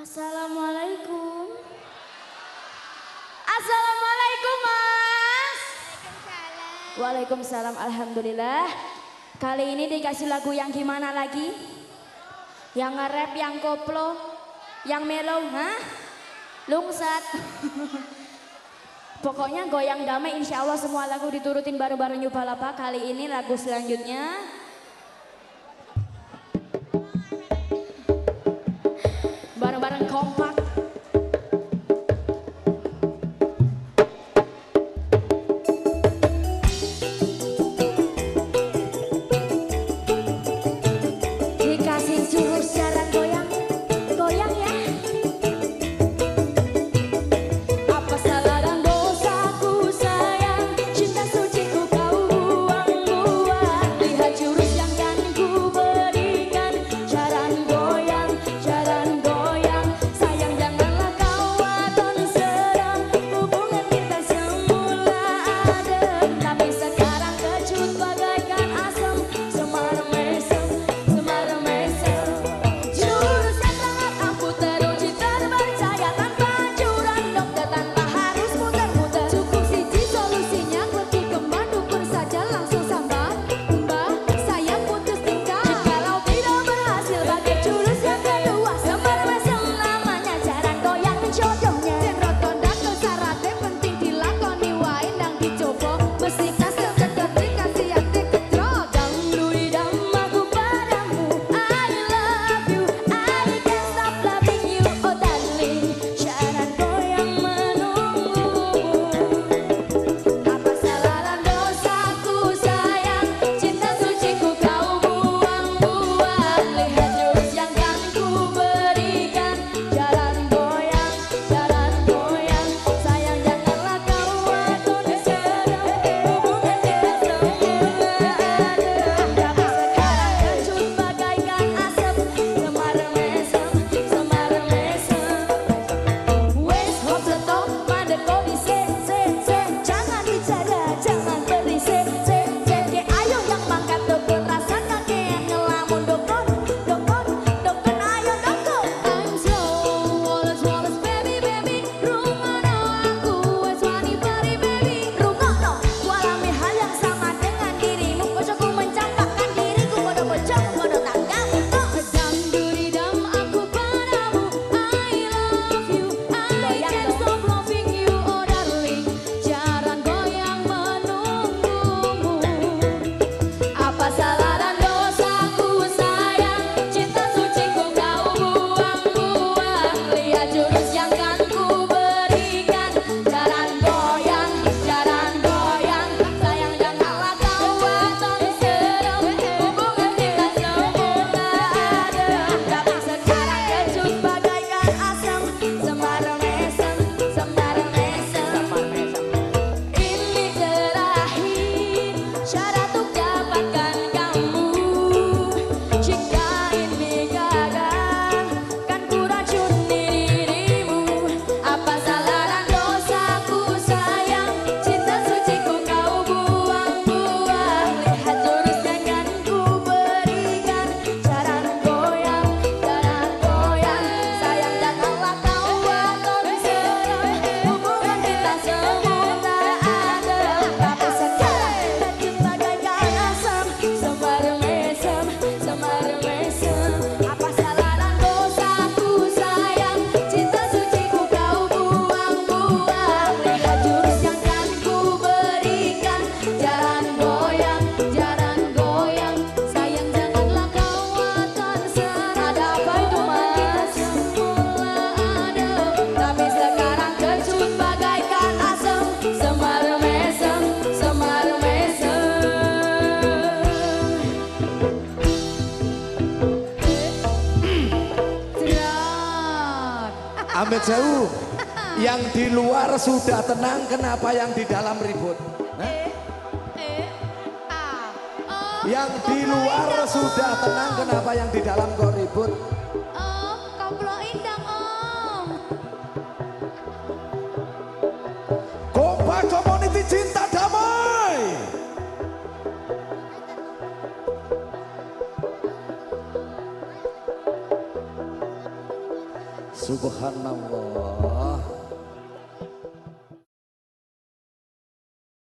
Assalamualaikum. Assalamualaikum Mas. Waalaikumsalam. Waalaikumsalam Alhamdulillah. Kali ini dikasih lagu yang gimana lagi? Yang nge-rap, yang koplo, yang melo, hah? Lungsat. Pokoknya goyang damai insya Allah semua lagu diturutin baru-baru nyubal apa. Kali ini lagu selanjutnya my Amit jauh. Yang di luar sudah tenang, kenapa yang di dalam ribut? Eh? eh, eh ah, oh, yang di luar sudah tenang, kenapa yang di dalam kok ribut? Oh, Kau koploin dong om. Kopa, kopa. Subhanallah.